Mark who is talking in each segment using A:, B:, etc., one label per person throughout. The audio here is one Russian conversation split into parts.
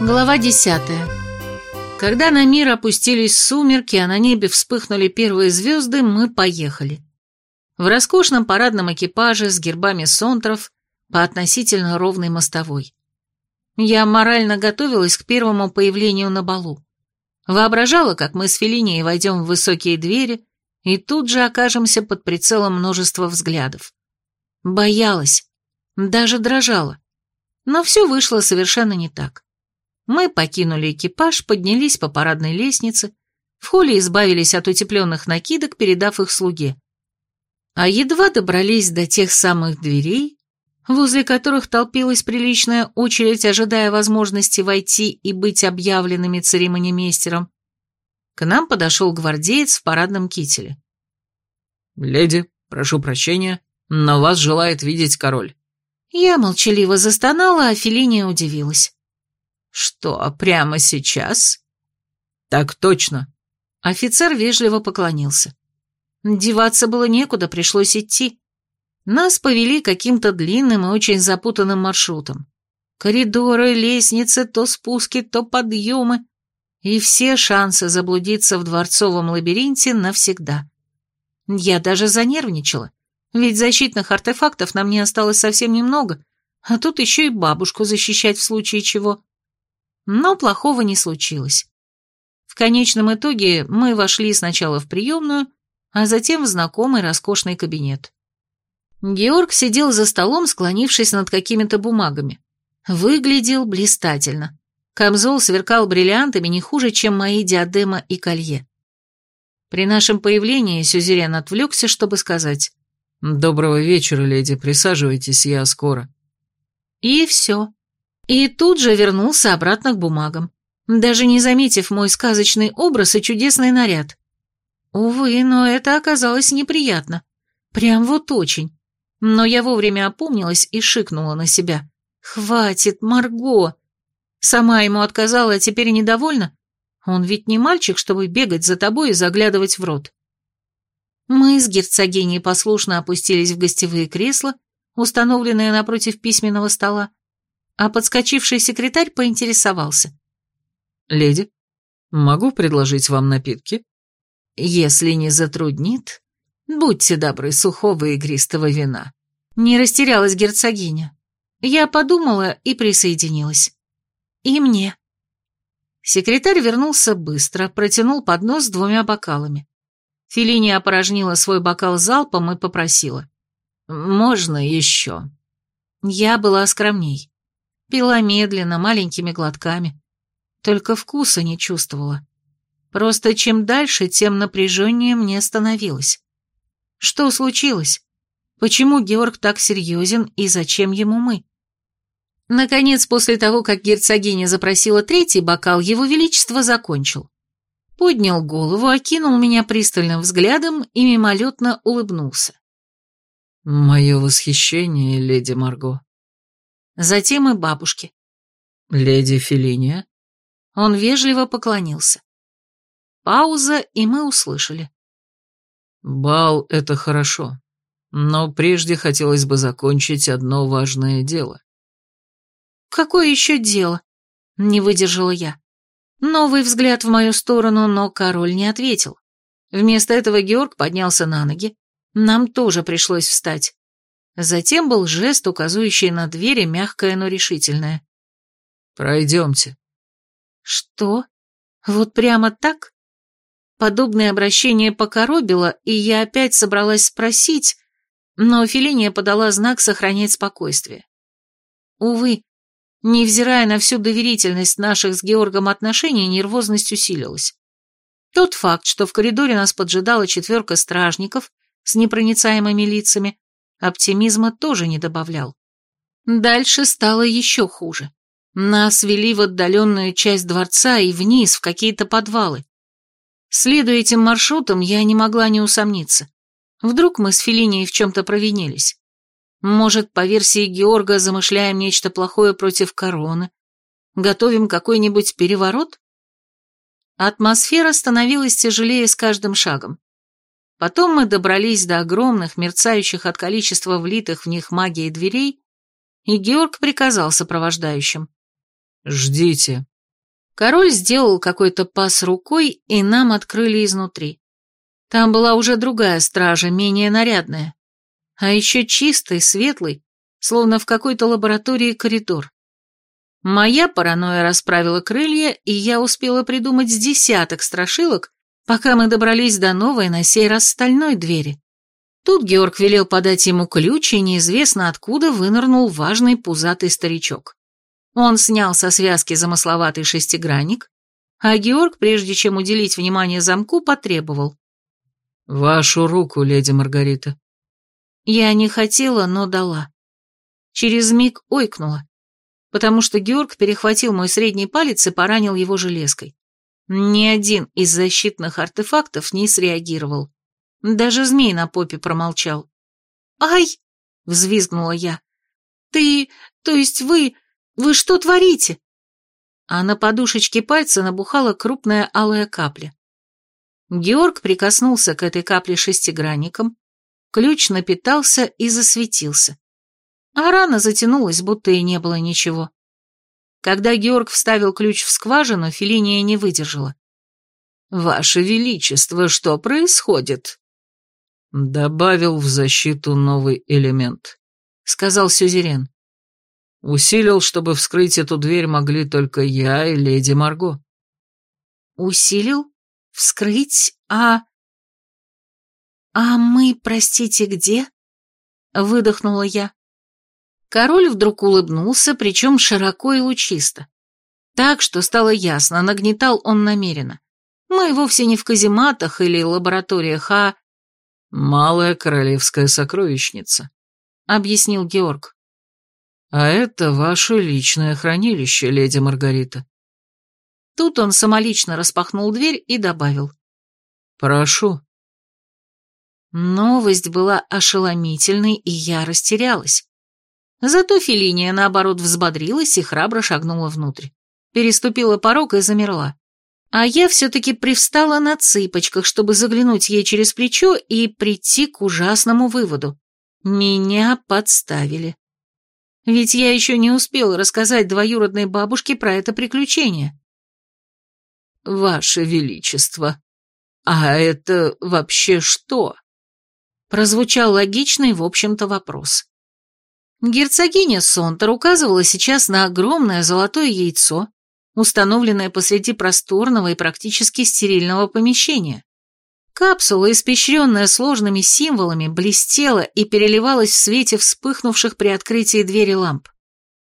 A: Глава десятая. Когда на мир опустились сумерки, а на небе вспыхнули первые звезды, мы поехали. В роскошном парадном экипаже с гербами сонтров по относительно ровной мостовой. Я морально готовилась к первому появлению на балу. Воображала, как мы с Феллинией войдем в высокие двери и тут же окажемся под прицелом множества взглядов. Боялась, даже дрожала. Но все вышло совершенно не так. Мы покинули экипаж, поднялись по парадной лестнице, в холле избавились от утепленных накидок, передав их слуге. А едва добрались до тех самых дверей, возле которых толпилась приличная очередь, ожидая возможности войти и быть объявленными церемонимейстером, к нам подошел гвардеец в парадном кителе.
B: «Леди, прошу прощения, но вас желает видеть король».
A: Я молчаливо застонала, а Фелиния удивилась.
C: «Что, прямо сейчас?»
B: «Так точно».
A: Офицер вежливо поклонился. Деваться было некуда, пришлось идти. Нас повели каким-то длинным и очень запутанным маршрутом. Коридоры, лестницы, то спуски, то подъемы. И все шансы заблудиться в дворцовом лабиринте навсегда. Я даже занервничала, ведь защитных артефактов нам не осталось совсем немного, а тут еще и бабушку защищать в случае чего. Но плохого не случилось. В конечном итоге мы вошли сначала в приемную, а затем в знакомый роскошный кабинет. Георг сидел за столом, склонившись над какими-то бумагами. Выглядел блистательно. Камзол сверкал бриллиантами не хуже, чем мои диадема и колье. При нашем появлении Сюзерен отвлекся, чтобы сказать
B: «Доброго вечера, леди, присаживайтесь, я скоро».
A: И все. И тут же вернулся обратно к бумагам, даже не заметив мой сказочный образ и чудесный наряд. Увы, но это оказалось неприятно. Прям вот очень. Но я вовремя опомнилась и шикнула на себя. «Хватит, Марго!» Сама ему отказала, а теперь недовольна? Он ведь не мальчик, чтобы бегать за тобой и заглядывать в рот. Мы с герцогиней послушно опустились в гостевые кресла, установленные напротив письменного стола, а подскочивший секретарь поинтересовался.
B: «Леди, могу предложить вам напитки?»
C: «Если не затруднит, будьте добры сухого игристого вина».
A: Не растерялась герцогиня. Я подумала и присоединилась. И мне. Секретарь вернулся быстро, протянул поднос с двумя бокалами. Филиния опорожнила свой бокал залпом и попросила.
C: «Можно еще?»
A: Я была скромней. Пила медленно, маленькими глотками. Только вкуса не чувствовала. Просто чем дальше, тем напряженнее мне становилось. Что случилось? Почему Георг так серьезен и зачем ему мы? Наконец, после того, как герцогиня запросила третий бокал, его величество закончил. Поднял голову, окинул меня пристальным взглядом и мимолетно улыбнулся.
B: «Мое восхищение, леди Марго».
A: Затем и бабушке.
B: «Леди Фелиния?»
A: Он вежливо поклонился. Пауза, и мы услышали.
B: «Бал — это хорошо, но прежде хотелось бы закончить одно важное дело».
A: «Какое еще дело?» — не выдержала я. Новый взгляд в мою сторону, но король не ответил. Вместо этого Георг поднялся на ноги. Нам тоже пришлось встать. Затем был жест, указывающий на двери, мягкое, но решительное.
B: «Пройдемте».
A: «Что? Вот прямо так?» Подобное обращение покоробило, и я опять собралась спросить, но Фелиния подала знак сохранять спокойствие. Увы, Невзирая на всю доверительность наших с Георгом отношений, нервозность усилилась. Тот факт, что в коридоре нас поджидала четверка стражников с непроницаемыми лицами, оптимизма тоже не добавлял. Дальше стало еще хуже. Нас вели в отдаленную часть дворца и вниз, в какие-то подвалы. Следуя этим маршрутам, я не могла не усомниться. Вдруг мы с Фелинией в чем-то провинились. Может, по версии Георга, замышляем нечто плохое против короны? Готовим какой-нибудь переворот? Атмосфера становилась тяжелее с каждым шагом. Потом мы добрались до огромных, мерцающих от количества влитых в них магии дверей, и Георг приказал сопровождающим.
B: «Ждите,
A: Король сделал какой-то пас рукой, и нам открыли изнутри. Там была уже другая стража, менее нарядная. А еще чистый, светлый, словно в какой-то лаборатории коридор. Моя паранойя расправила крылья, и я успела придумать с десяток страшилок, пока мы добрались до новой, на сей раз стальной двери. Тут Георг велел подать ему ключ, и неизвестно откуда вынырнул важный пузатый старичок. Он снял со связки замысловатый шестигранник, а Георг, прежде чем уделить внимание замку, потребовал.
B: «Вашу руку, леди Маргарита».
A: Я не хотела, но дала. Через миг ойкнула, потому что Георг перехватил мой средний палец и поранил его железкой. Ни один из защитных артефактов не среагировал. Даже змей на попе промолчал. «Ай!» — взвизгнула я. «Ты... то есть вы... вы что творите?» А на подушечке пальца набухала крупная алая капля. Георг прикоснулся к этой капле шестигранником, ключ напитался и засветился. А рана затянулась, будто и не было ничего. Когда Георг вставил ключ в скважину, Фелиния не выдержала. «Ваше Величество, что происходит?»
B: «Добавил в защиту новый элемент», —
A: сказал Сюзерен.
B: «Усилил, чтобы вскрыть эту дверь могли только я и леди Марго».
A: «Усилил? Вскрыть? А...» «А мы, простите, где?» — выдохнула я. Король вдруг улыбнулся, причем широко и лучисто. Так, что стало ясно, нагнетал он намеренно. Мы вовсе не в казематах или лабораториях, а
B: «Малая королевская сокровищница», — объяснил Георг. «А это ваше личное хранилище, леди Маргарита».
A: Тут он самолично распахнул дверь и добавил.
B: «Прошу».
A: Новость была ошеломительной, и я растерялась. Зато Фелиния, наоборот, взбодрилась и храбро шагнула внутрь. Переступила порог и замерла. А я все-таки привстала на цыпочках, чтобы заглянуть ей через плечо и прийти к ужасному выводу. Меня подставили. Ведь я еще не успела рассказать двоюродной бабушке про это приключение.
B: «Ваше Величество, а это вообще что?»
A: Прозвучал логичный, в общем-то, вопрос. Герцогиня Сонтер указывала сейчас на огромное золотое яйцо, установленная посреди просторного и практически стерильного помещения. Капсула, испещренная сложными символами, блестела и переливалась в свете вспыхнувших при открытии двери ламп.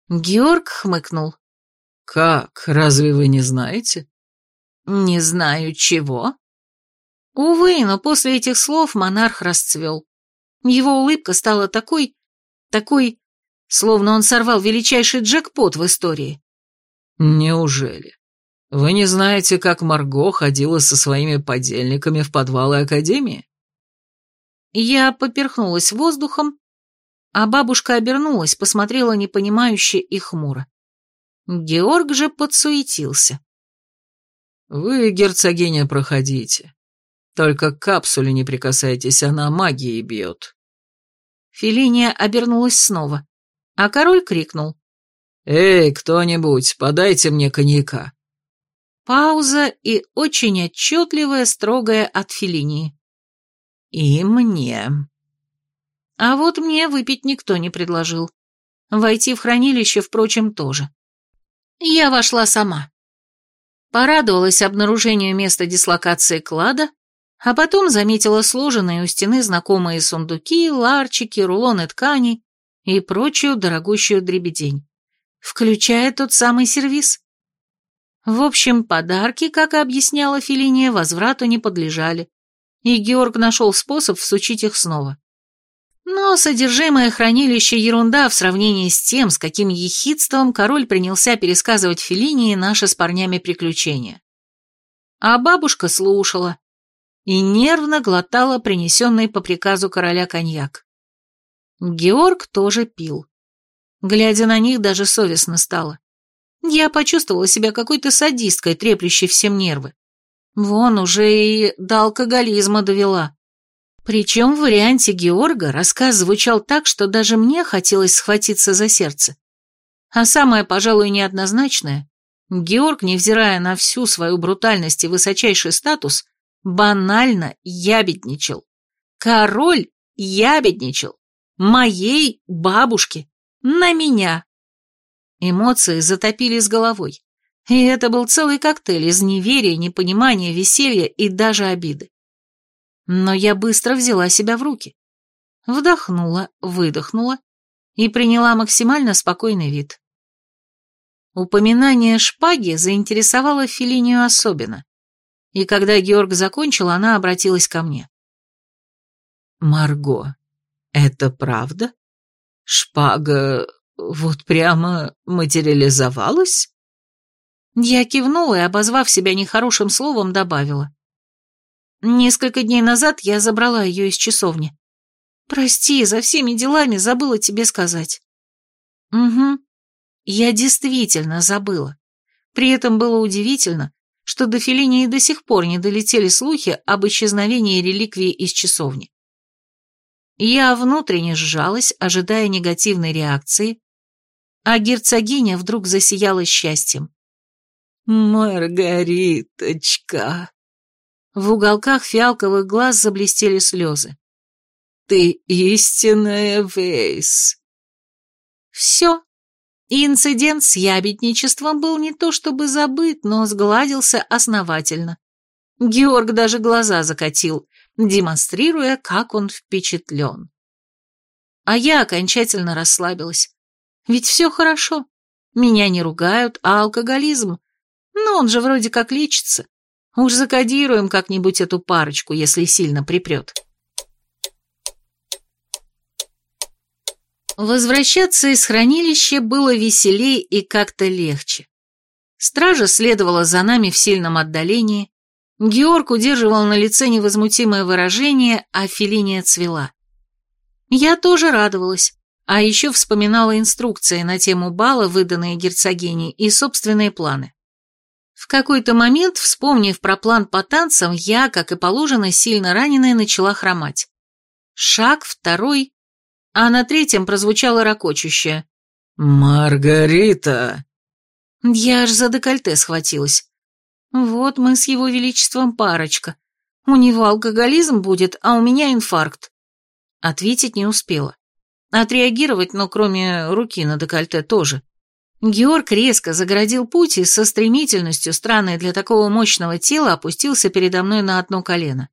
A: Георг хмыкнул.
B: «Как? Разве вы не знаете?»
A: «Не знаю чего». Увы, но после этих слов монарх расцвел. Его улыбка стала такой, такой, словно он сорвал величайший джекпот в истории.
B: «Неужели? Вы не знаете, как Марго ходила со своими подельниками в подвалы Академии?»
A: Я поперхнулась воздухом, а бабушка обернулась, посмотрела непонимающе и хмуро. Георг же подсуетился.
B: «Вы, герцогиня, проходите. Только к капсуле не прикасайтесь, она магией бьет».
A: Филиния обернулась снова, а король крикнул.
B: «Эй, кто-нибудь, подайте мне коньяка».
A: Пауза и очень отчетливая, строгая от Феллинии. «И мне». А вот мне выпить никто не предложил. Войти в хранилище, впрочем, тоже. Я вошла сама. Порадовалась обнаружению места дислокации клада, а потом заметила сложенные у стены знакомые сундуки, ларчики, рулоны тканей и прочую дорогущую дребедень включая тот самый сервиз. В общем, подарки, как и объясняла Филиния, возврату не подлежали, и Георг нашел способ всучить их снова. Но содержимое хранилища ерунда в сравнении с тем, с каким ехидством король принялся пересказывать Филинии наши с парнями приключения. А бабушка слушала и нервно глотала принесенный по приказу короля коньяк. Георг тоже пил. Глядя на них, даже совестно стало. Я почувствовала себя какой-то садисткой, треплющей всем нервы. Вон уже и до алкоголизма довела. Причем в варианте Георга рассказ звучал так, что даже мне хотелось схватиться за сердце. А самое, пожалуй, неоднозначное, Георг, невзирая на всю свою брутальность и высочайший статус, банально ябедничал. Король ябедничал. Моей бабушке. На меня. Эмоции затопили с головой. И это был целый коктейль из неверия, непонимания, веселья и даже обиды. Но я быстро взяла себя в руки. Вдохнула, выдохнула и приняла максимально спокойный вид. Упоминание шпаги заинтересовало Филинию особенно, и когда Георг закончил, она обратилась ко мне.
B: «Марго, это правда? Шпага вот прямо материализовалась?»
A: Я кивнула и, обозвав себя нехорошим словом, добавила. Несколько дней назад я забрала ее из часовни. Прости, за всеми делами забыла тебе сказать. Угу. Я действительно забыла. При этом было удивительно, что до Феллини до сих пор не долетели слухи об исчезновении реликвии из часовни. Я внутренне сжалась, ожидая негативной реакции, а герцогиня вдруг засияла счастьем.
B: «Маргариточка!»
A: В уголках фиалковых глаз заблестели слезы.
B: Ты истинная Вейс.
A: Все. Инцидент с ябедничеством был не то чтобы забыт, но сгладился основательно. Георг даже глаза закатил, демонстрируя, как он впечатлен. А я окончательно расслабилась. Ведь все хорошо. Меня не ругают, а алкоголизм... Ну, он же вроде как лечится. Уж закодируем как-нибудь эту парочку, если сильно припрет. Возвращаться из хранилища было веселей и как-то легче. Стража следовала за нами в сильном отдалении, Георг удерживал на лице невозмутимое выражение, а Фелиния цвела. Я тоже радовалась, а еще вспоминала инструкции на тему бала, выданные герцогиней, и собственные планы. В какой-то момент, вспомнив про план по танцам, я, как и положено, сильно раненая, начала хромать. Шаг, второй, а на третьем прозвучало ракочущее.
B: «Маргарита!»
A: Я аж за декольте схватилась. Вот мы с его величеством парочка. У него алкоголизм будет, а у меня инфаркт. Ответить не успела. Отреагировать, но кроме руки на декольте тоже. Георг резко загородил путь и со стремительностью, странной для такого мощного тела, опустился передо мной на одно колено.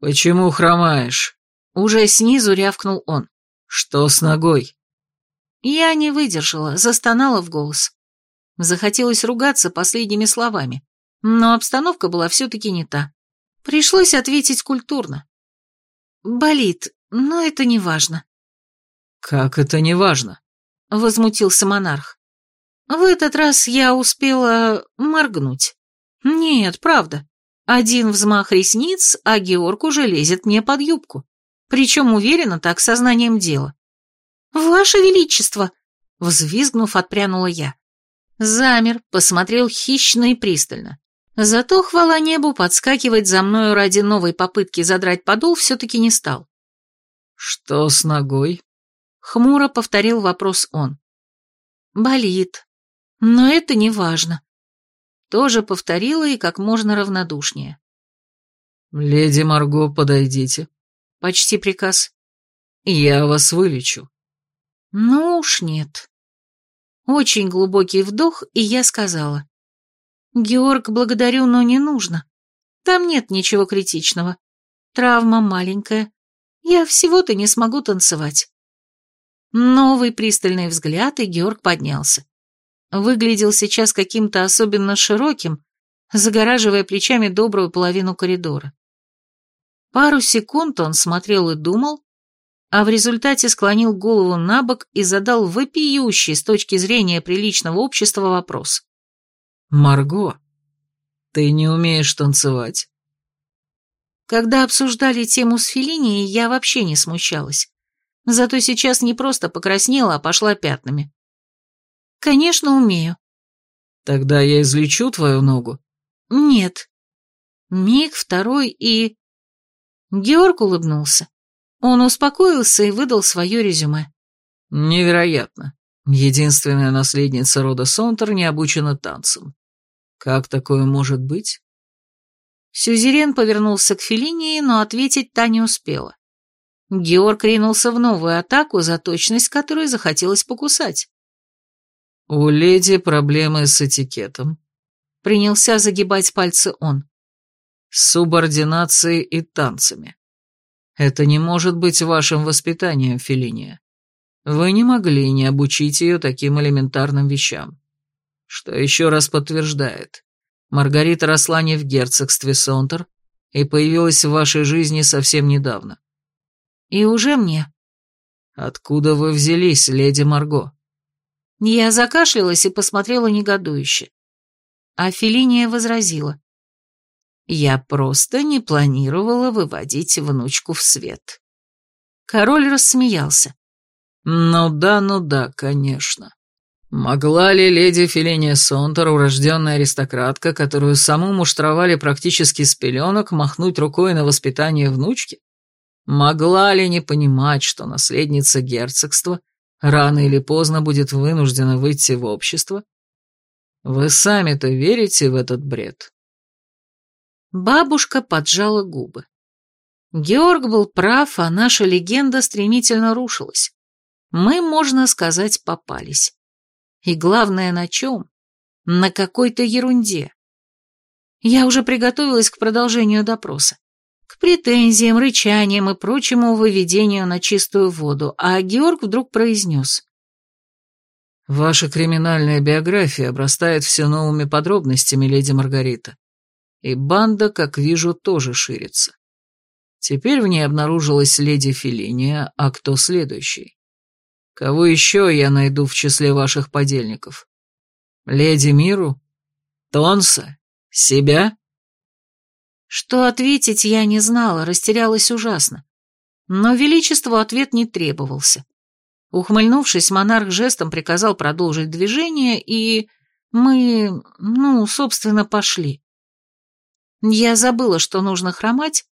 B: «Почему хромаешь?»
A: Уже снизу рявкнул он.
B: «Что с ногой?»
A: Я не выдержала, застонала в голос. Захотелось ругаться последними словами, но обстановка была все-таки не та. Пришлось ответить культурно. «Болит, но это не важно».
B: «Как это не важно?»
A: — возмутился монарх. «В этот раз я успела моргнуть. Нет, правда. Один взмах ресниц, а Георг уже лезет мне под юбку. Причем уверенно так сознанием дела. «Ваше Величество!» Взвизгнув, отпрянула я. Замер, посмотрел хищно и пристально. Зато, хвала небу, подскакивать за мною ради новой попытки задрать подол все-таки не стал.
B: «Что с ногой?»
A: Хмуро повторил вопрос он. «Болит. Но это не важно». Тоже повторила и как можно равнодушнее.
B: «Леди Марго, подойдите»,
A: Почти приказ.
B: «Я вас вылечу».
A: «Ну уж нет». Очень глубокий вдох, и я сказала. «Георг, благодарю, но не нужно. Там нет ничего критичного. Травма маленькая. Я всего-то не смогу танцевать». Новый пристальный взгляд, и Георг поднялся. Выглядел сейчас каким-то особенно широким, загораживая плечами добрую половину коридора. Пару секунд он смотрел и думал, а в результате склонил голову на бок и задал вопиющий с точки зрения приличного общества вопрос.
B: «Марго, ты не умеешь танцевать?»
A: Когда обсуждали тему с Феллини, я вообще не смущалась. Зато сейчас не просто покраснела, а пошла пятнами. «Конечно, умею».
B: «Тогда я излечу твою ногу?»
A: «Нет». Миг, второй и... Георг улыбнулся. Он успокоился и выдал свое резюме.
B: «Невероятно. Единственная наследница рода Сонтер не обучена танцам. Как такое может быть?
A: Сюзерен повернулся к Феллинии, но ответить та не успела. Георг ринулся в новую атаку, за точность которой захотелось покусать.
B: «У леди проблемы с этикетом», — принялся загибать пальцы он. «С субординацией и танцами. Это не может быть вашим воспитанием, Феллиния. Вы не могли не обучить ее таким элементарным вещам. Что еще раз подтверждает, Маргарита росла не в герцогстве Сонтер и появилась в вашей жизни совсем недавно.
A: И уже мне.
B: Откуда вы взялись, леди Марго?
A: Я закашлялась и посмотрела негодующе. А Фелиния возразила. Я просто не планировала выводить внучку в свет. Король рассмеялся.
B: Ну да, ну да, конечно. Могла ли леди Фелиния Сонтер, урожденная аристократка, которую саму муштровали практически с пеленок, махнуть рукой на воспитание внучки? Могла ли не понимать, что наследница герцогства рано или поздно будет вынуждена выйти в общество? Вы сами-то верите в этот бред?
A: Бабушка поджала губы. Георг был прав, а наша легенда стремительно рушилась. Мы, можно сказать, попались. И главное, на чем? На какой-то ерунде. Я уже приготовилась к продолжению допроса к претензиям, рычаниям и прочему выведению на чистую воду, а Георг вдруг произнес.
B: «Ваша криминальная биография обрастает все новыми подробностями, леди Маргарита, и банда, как вижу, тоже ширится. Теперь в ней обнаружилась леди Филиния, а кто следующий? Кого еще я найду в числе ваших подельников? Леди Миру? Тонса? Себя?»
A: Что ответить я не знала, растерялась ужасно. Но величеству ответ не требовался. Ухмыльнувшись, монарх жестом приказал продолжить движение, и мы, ну, собственно, пошли. Я забыла, что нужно хромать,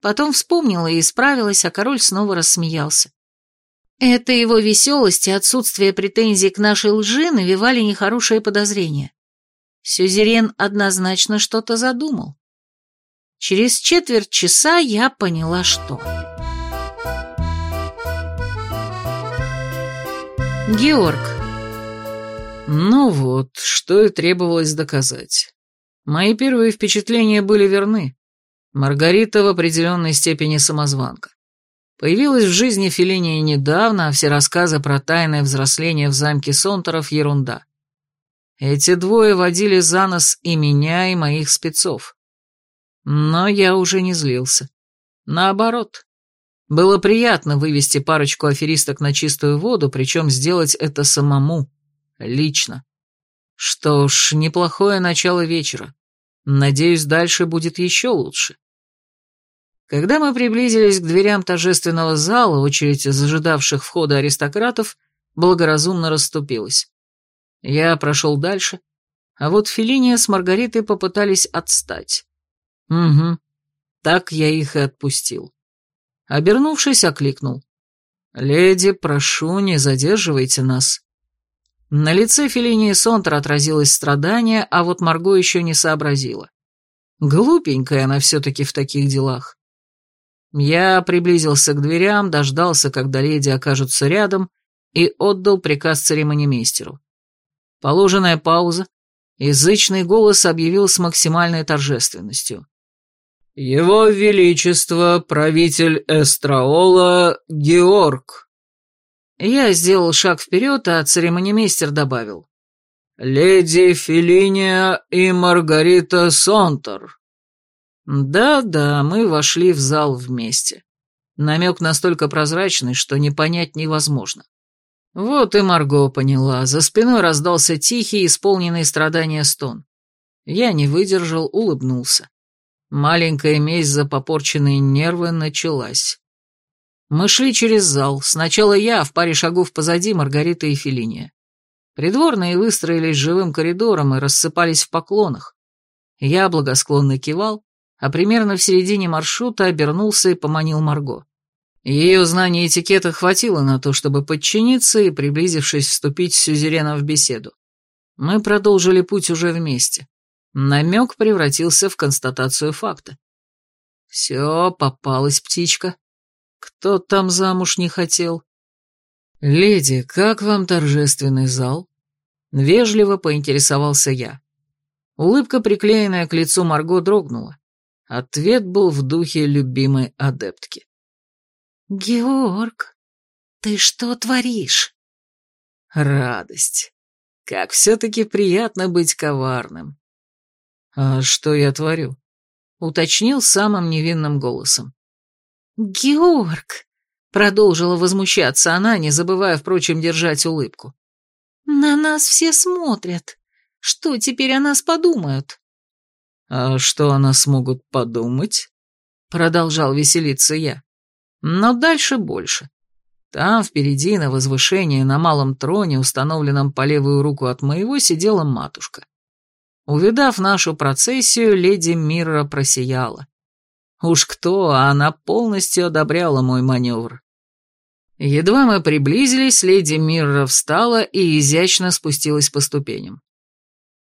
A: потом вспомнила и исправилась, а король снова рассмеялся. Это его веселость и отсутствие претензий к нашей лжи навевали нехорошее подозрение. Сюзерен однозначно что-то задумал. Через четверть часа я поняла, что... Георг.
B: Ну вот, что и требовалось доказать. Мои первые впечатления были верны. Маргарита в определенной степени самозванка. Появилась в жизни Феллиния недавно, а все рассказы про тайное взросление в замке Сонтеров — ерунда. Эти двое водили за нос и меня, и моих спецов. Но я уже не злился. Наоборот. Было приятно вывести парочку аферисток на чистую воду, причем сделать это самому, лично. Что ж, неплохое начало вечера. Надеюсь, дальше будет еще лучше. Когда мы приблизились к дверям торжественного зала, очередь зажидавших входа аристократов благоразумно расступилась. Я прошел дальше, а вот Фелиния с Маргаритой попытались отстать. Угу. Так я их и отпустил. Обернувшись, окликнул. «Леди, прошу, не задерживайте нас». На лице Феллини Сонтер отразилось страдание, а вот Марго еще не сообразила. Глупенькая она все-таки в таких делах. Я приблизился к дверям, дождался, когда леди окажутся рядом, и отдал приказ церемонимейстеру. Положенная пауза, язычный голос объявил с максимальной торжественностью. «Его Величество, правитель Эстраола, Георг». Я сделал шаг вперед, а церемонимейстер добавил. «Леди Фелиния и Маргарита Сонтер». Да-да, мы вошли в зал вместе. Намек настолько прозрачный, что не понять невозможно. Вот и Марго поняла. За спиной раздался тихий, исполненный страдания стон. Я не выдержал, улыбнулся. Маленькая месть за попорченные нервы началась. Мы шли через зал. Сначала я, в паре шагов позади Маргарита и Фелиния. Придворные выстроились живым коридором и рассыпались в поклонах. Я благосклонно кивал, а примерно в середине маршрута обернулся и поманил Марго. Ее знания этикета хватило на то, чтобы подчиниться и, приблизившись, вступить с сюзереном в беседу. Мы продолжили путь уже вместе. Намек превратился в констатацию факта. Все, попалась птичка. Кто там замуж не хотел? «Леди, как вам торжественный зал?» Вежливо поинтересовался я. Улыбка, приклеенная к лицу Марго, дрогнула. Ответ был в духе любимой адептки.
C: «Георг, ты что творишь?»
B: Радость. Как все-таки приятно быть коварным. «А что я творю?» — уточнил самым невинным голосом.
C: «Георг!» — продолжила возмущаться она, не забывая, впрочем, держать улыбку. «На нас все смотрят. Что теперь о нас подумают?»
B: «А что о нас могут подумать?» — продолжал веселиться я. «Но дальше больше. Там, впереди, на возвышении, на малом троне, установленном по левую руку от моего, сидела матушка. Увидав нашу процессию, леди Мирра просияла. Уж кто, а она полностью одобряла мой маневр. Едва мы приблизились, леди Мирра встала и изящно спустилась по ступеням.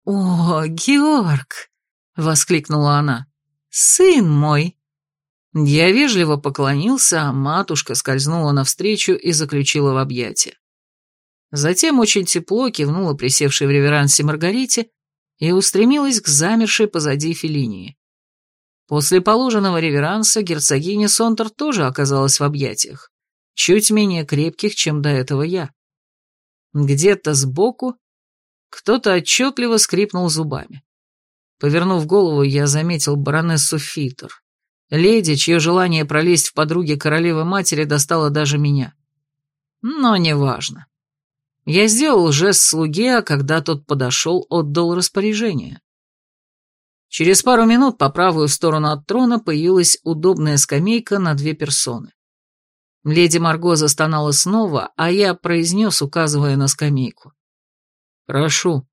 C: «О, Георг!» — воскликнула она. «Сын мой!»
B: Я вежливо поклонился, а матушка скользнула навстречу и заключила в объятия. Затем очень тепло кивнула присевшей в реверансе Маргарите и устремилась к замершей позади Феллинии. После положенного реверанса герцогиня Сонтер тоже оказалась в объятиях, чуть менее крепких, чем до этого я. Где-то сбоку кто-то отчетливо скрипнул зубами. Повернув голову, я заметил баронессу Фитер. Леди, чье желание пролезть в подруги королевы-матери достало даже меня. Но неважно. Я сделал жест слуге, а когда тот подошел, отдал распоряжение. Через пару минут по правую сторону от трона появилась удобная скамейка на две персоны. Леди Марго застонала снова, а я произнес, указывая на скамейку. «Прошу».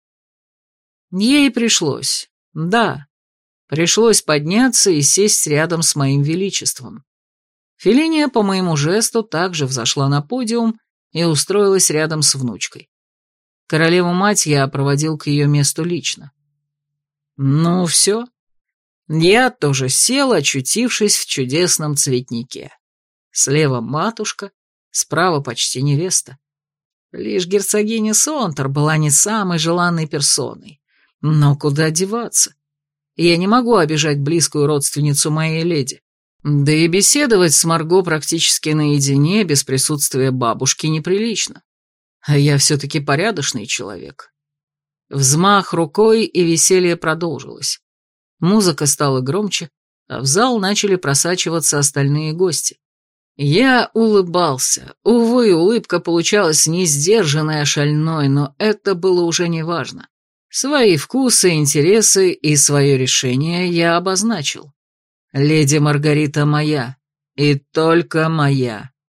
B: Ей пришлось. Да, Пришлось подняться и сесть рядом с моим величеством. Фелиния по моему жесту также взошла на подиум и устроилась рядом с внучкой. Королеву-мать я проводил к ее месту лично. Ну, все. Я тоже сел, очутившись в чудесном цветнике. Слева матушка, справа почти невеста. Лишь герцогиня Сонтер была не самой желанной персоной. Но куда деваться? Я не могу обижать близкую родственницу моей леди. Да и беседовать с Марго практически наедине, без присутствия бабушки, неприлично. А я все-таки порядочный человек. Взмах рукой, и веселье продолжилось. Музыка стала громче, а в зал начали просачиваться остальные гости. Я улыбался. Увы, улыбка получалась не сдержанной, а шальной, но это было уже не важно. Свои вкусы, интересы и свое решение я обозначил. Леди Маргарита моя, и только моя.